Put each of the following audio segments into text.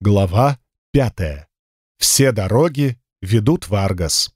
Глава пятая. Все дороги ведут в Аргас.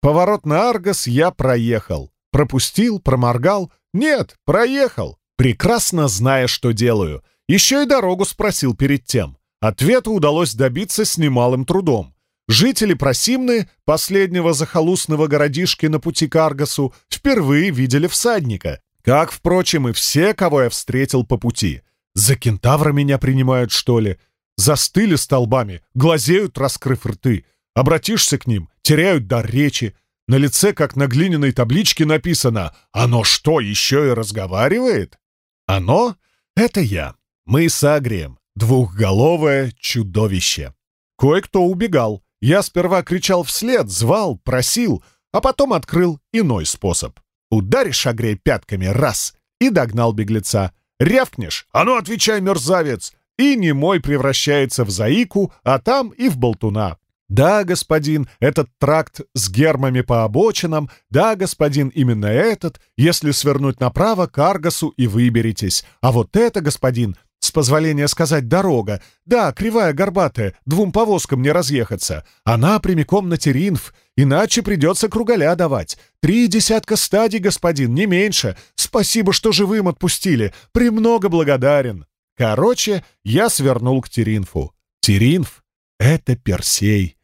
Поворот на Аргас я проехал. Пропустил, проморгал. Нет, проехал. Прекрасно зная, что делаю. Еще и дорогу спросил перед тем. Ответа удалось добиться с немалым трудом. Жители Просимны, последнего захолустного городишки на пути к Аргасу, впервые видели всадника. Как, впрочем, и все, кого я встретил по пути — за кентавра меня принимают, что ли? Застыли столбами, глазеют, раскрыв рты. Обратишься к ним, теряют дар речи. На лице, как на глиняной табличке, написано «Оно что, еще и разговаривает?» «Оно» — это я. Мы с Агрием. Двухголовое чудовище. Кое-кто убегал. Я сперва кричал вслед, звал, просил, а потом открыл иной способ. Ударишь Агрия пятками раз и догнал беглеца — Рявкнешь, а ну отвечай, мерзавец! И немой превращается в заику, а там и в болтуна. Да, господин, этот тракт с гермами по обочинам, да, господин, именно этот, если свернуть направо к Аргасу и выберетесь. А вот это, господин, с позволения сказать, дорога, да, кривая, горбатая, двум повозкам не разъехаться. Она прямиком на Теринф, иначе придется кругаля давать. Три десятка стадий, господин, не меньше. Спасибо, что живым отпустили. Премного благодарен. Короче, я свернул к Теринфу. Теринф — это Персей.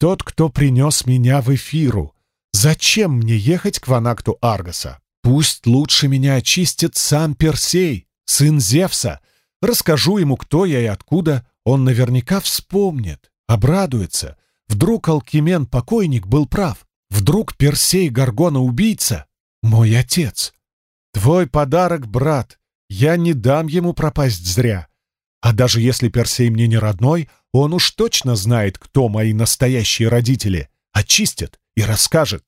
Тот, кто принес меня в эфиру. Зачем мне ехать к Ванакту Аргаса? Пусть лучше меня очистит сам Персей, сын Зевса. Расскажу ему, кто я и откуда. Он наверняка вспомнит, обрадуется. Вдруг Алкимен-покойник был прав. Вдруг Персей Гаргона-убийца — мой отец. Твой подарок, брат. Я не дам ему пропасть зря. А даже если Персей мне не родной, он уж точно знает, кто мои настоящие родители. Очистит и расскажет.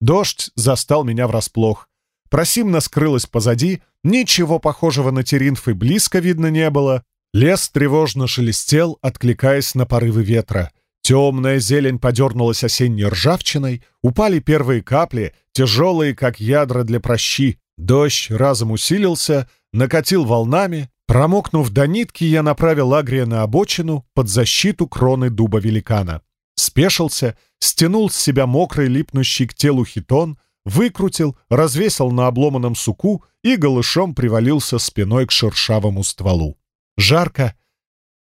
Дождь застал меня врасплох. Просимна скрылась позади, ничего похожего на Теринф и близко видно не было. Лес тревожно шелестел, откликаясь на порывы ветра. Темная зелень подернулась осенней ржавчиной, упали первые капли, тяжелые, как ядра для прощи. Дождь разом усилился, накатил волнами. Промокнув до нитки, я направил Агрия на обочину под защиту кроны дуба великана. Спешился, стянул с себя мокрый, липнущий к телу хитон — выкрутил, развесил на обломанном суку и голышом привалился спиной к шершавому стволу. Жарко,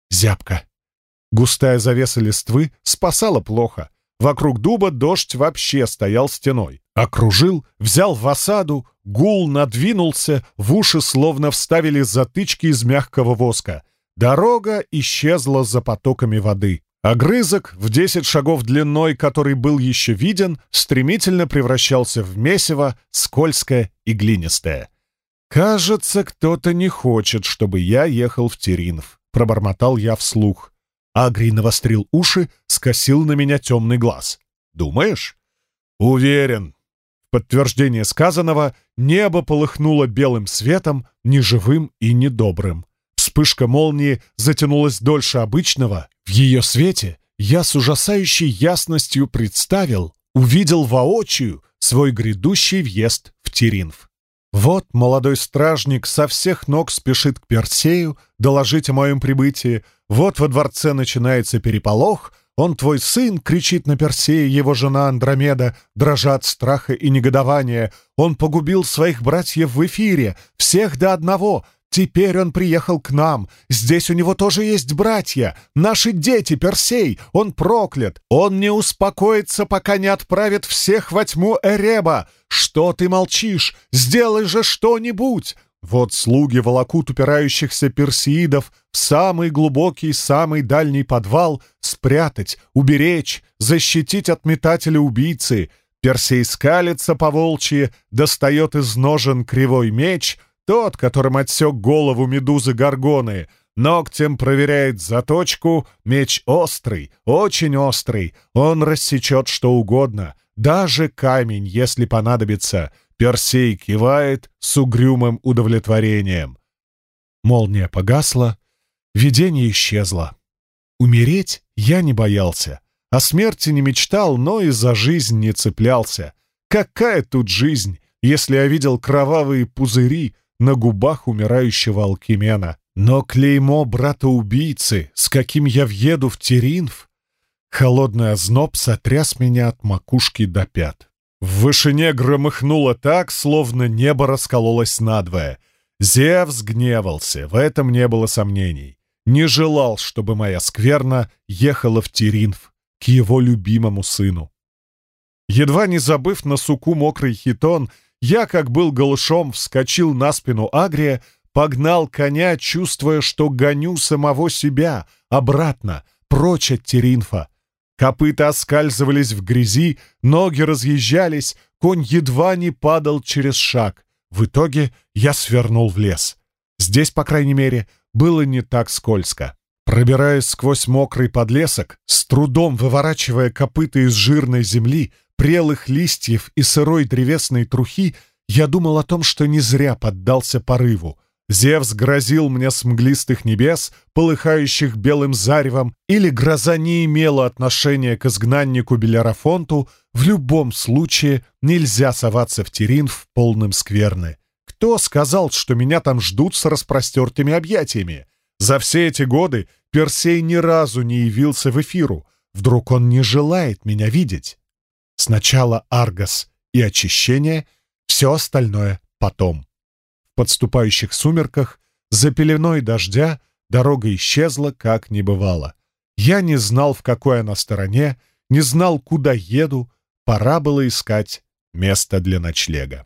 зябко. Густая завеса листвы спасала плохо. Вокруг дуба дождь вообще стоял стеной. Окружил, взял в осаду, гул надвинулся, в уши словно вставили затычки из мягкого воска. Дорога исчезла за потоками воды. Огрызок, в десять шагов длиной, который был еще виден, стремительно превращался в месиво, скользкое и глинистое. «Кажется, кто-то не хочет, чтобы я ехал в Теринов», — пробормотал я вслух. Агрий навострил уши, скосил на меня темный глаз. «Думаешь?» «Уверен». В подтверждение сказанного небо полыхнуло белым светом, неживым и недобрым. Вспышка молнии затянулась дольше обычного. В ее свете я с ужасающей ясностью представил, увидел воочию свой грядущий въезд в Теринф. Вот молодой стражник со всех ног спешит к Персею доложить о моем прибытии. Вот во дворце начинается переполох. Он твой сын, кричит на Персея его жена Андромеда, дрожа от страха и негодования. Он погубил своих братьев в эфире, всех до одного — Теперь он приехал к нам. Здесь у него тоже есть братья. Наши дети, Персей. Он проклят. Он не успокоится, пока не отправит всех во тьму Эреба. Что ты молчишь? Сделай же что-нибудь. Вот слуги волокут упирающихся персеидов в самый глубокий, самый дальний подвал спрятать, уберечь, защитить от метателя-убийцы. Персей скалится по волчьи, достает из ножен кривой меч — тот, которым отсек голову медузы Гаргоны, ногтем проверяет заточку, меч острый, очень острый, он рассечет что угодно, даже камень, если понадобится. Персей кивает с угрюмым удовлетворением. Молния погасла, видение исчезло. Умереть я не боялся, о смерти не мечтал, но и за жизнь не цеплялся. Какая тут жизнь, если я видел кровавые пузыри, на губах умирающего Алкимена. Но клеймо брата-убийцы, с каким я въеду в Теринф, холодный озноб сотряс меня от макушки до пят. В вышине громыхнуло так, словно небо раскололось надвое. Зевс гневался, в этом не было сомнений. Не желал, чтобы моя скверна ехала в Теринф к его любимому сыну. Едва не забыв на суку мокрый хитон, я, как был голышом, вскочил на спину Агрия, погнал коня, чувствуя, что гоню самого себя, обратно, прочь от Теринфа. Копыта оскальзывались в грязи, ноги разъезжались, конь едва не падал через шаг. В итоге я свернул в лес. Здесь, по крайней мере, было не так скользко. Пробираясь сквозь мокрый подлесок, с трудом выворачивая копыта из жирной земли, прелых листьев и сырой древесной трухи, я думал о том, что не зря поддался порыву. Зевс грозил мне с мглистых небес, полыхающих белым заревом, или гроза не имела отношения к изгнаннику Белерафонту, в любом случае нельзя соваться в Терин в полном скверны. Кто сказал, что меня там ждут с распростертыми объятиями? За все эти годы Персей ни разу не явился в эфиру. Вдруг он не желает меня видеть? Сначала Аргос и очищение, все остальное потом. В подступающих сумерках, за пеленой дождя, дорога исчезла, как не бывало. Я не знал, в какой она стороне, не знал, куда еду, пора было искать место для ночлега.